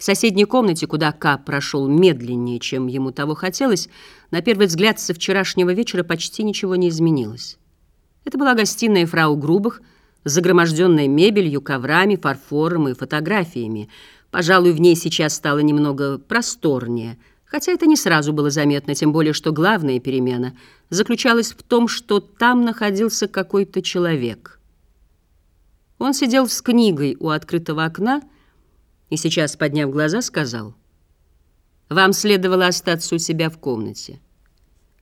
В соседней комнате, куда Ка прошел медленнее, чем ему того хотелось, на первый взгляд со вчерашнего вечера почти ничего не изменилось. Это была гостиная фрау Грубых, загроможденная мебелью, коврами, фарфором и фотографиями. Пожалуй, в ней сейчас стало немного просторнее, хотя это не сразу было заметно, тем более, что главная перемена заключалась в том, что там находился какой-то человек. Он сидел с книгой у открытого окна, и сейчас, подняв глаза, сказал, «Вам следовало остаться у себя в комнате.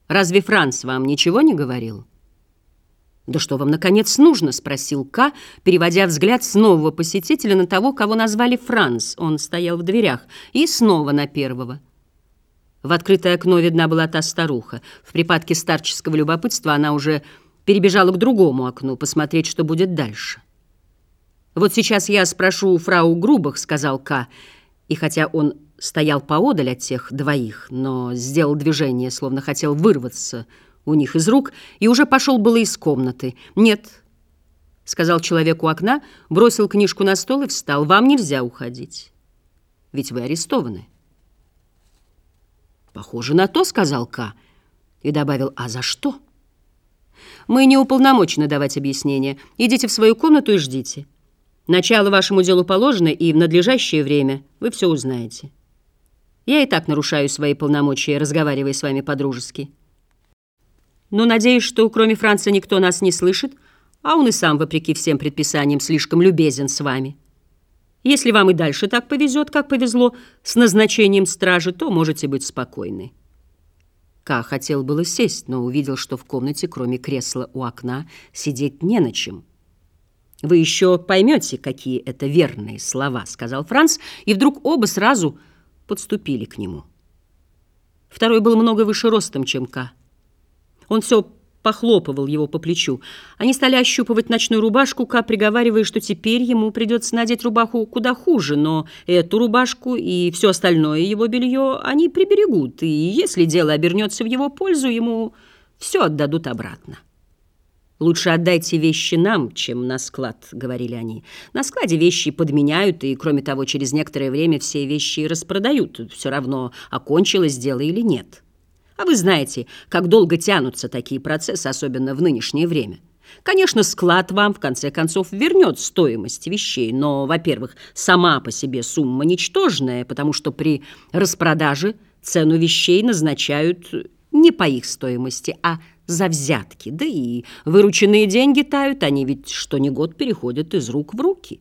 Разве Франц вам ничего не говорил?» «Да что вам, наконец, нужно?» — спросил К, переводя взгляд с нового посетителя на того, кого назвали Франц. Он стоял в дверях. И снова на первого. В открытое окно видна была та старуха. В припадке старческого любопытства она уже перебежала к другому окну, посмотреть, что будет дальше. «Вот сейчас я спрошу фрау Грубах», — сказал К. И хотя он стоял поодаль от тех двоих, но сделал движение, словно хотел вырваться у них из рук, и уже пошел было из комнаты. «Нет», — сказал человек у окна, бросил книжку на стол и встал. «Вам нельзя уходить, ведь вы арестованы». «Похоже на то», — сказал К. и добавил, «А за что?» «Мы не уполномочены давать объяснения. Идите в свою комнату и ждите». Начало вашему делу положено, и в надлежащее время вы все узнаете. Я и так нарушаю свои полномочия, разговаривая с вами по-дружески. Но надеюсь, что кроме Франца никто нас не слышит, а он и сам, вопреки всем предписаниям, слишком любезен с вами. Если вам и дальше так повезет, как повезло, с назначением стражи, то можете быть спокойны. Ка хотел было сесть, но увидел, что в комнате, кроме кресла у окна, сидеть не на чем. «Вы еще поймете, какие это верные слова», — сказал Франц, и вдруг оба сразу подступили к нему. Второй был много выше ростом, чем К. Он все похлопывал его по плечу. Они стали ощупывать ночную рубашку, Ка, приговаривая, что теперь ему придется надеть рубаху куда хуже, но эту рубашку и все остальное его белье они приберегут, и если дело обернется в его пользу, ему все отдадут обратно. «Лучше отдайте вещи нам, чем на склад», — говорили они. «На складе вещи подменяют, и, кроме того, через некоторое время все вещи распродают. Все равно, окончилось дело или нет. А вы знаете, как долго тянутся такие процессы, особенно в нынешнее время. Конечно, склад вам, в конце концов, вернет стоимость вещей, но, во-первых, сама по себе сумма ничтожная, потому что при распродаже цену вещей назначают не по их стоимости, а за взятки. Да и вырученные деньги тают, они ведь что ни год переходят из рук в руки.